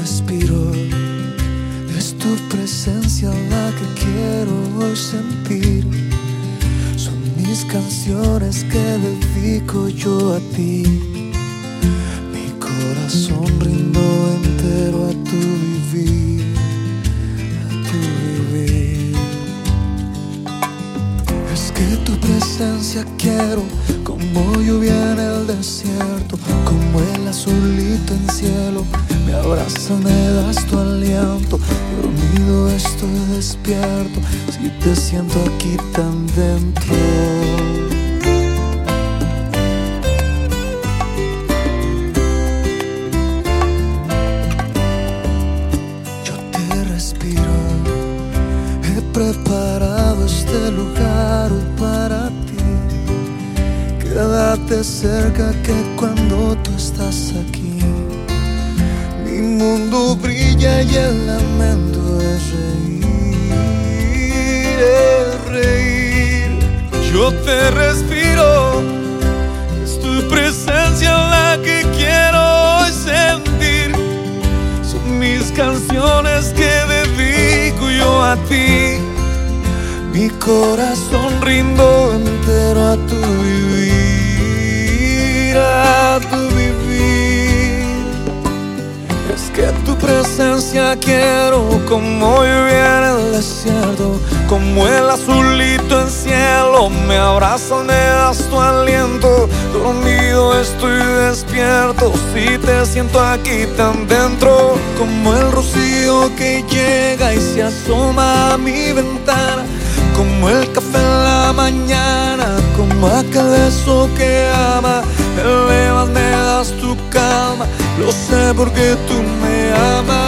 respiro. Es tu presencia la que quiero hoy sentir. Son mis canciones que dedico yo a ti. Mi corazón rindo entero a tu vivir, a tu vivir. Es que tu presencia quiero como lluvia en el desierto, Abrazas, me das tu aliento. Dormido estoy despierto. Si te siento aquí tan dentro. Yo te respiro. He preparado este lugar para ti. Quédate cerca que cuando tú estás aquí, mundo brilla y el lamento es reír, es reír. Yo te respiro, es tu presencia la que quiero hoy sentir. Son mis canciones que dedico yo a ti. Mi corazón rindo entero a tu vivir, presencia quiero como lluvia en el desierto, como el azulito en cielo. Me abrazas, me das tu aliento. Dormido estoy despierto. Si te siento aquí tan dentro, como el rocío que llega y se asoma a mi ventana como el café en la mañana, como aquel beso que ama, me elevas, me das tu calma, lo sé porque tú me amas.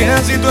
Que si tú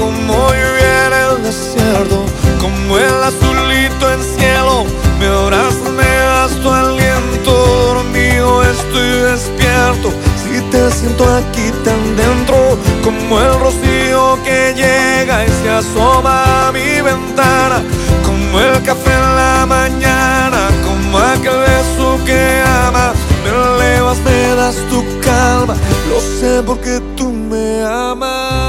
como lluvia en el desierto, como el azulito en cielo. Me abrazas, me das tu aliento, dormido estoy despierto. Si te siento aquí tan dentro, como el rocío que llega y se asoma a mi ventana, como el café en la mañana, como aquel beso que ama. Me elevas, me das tu calma, lo sé porque tú me amas.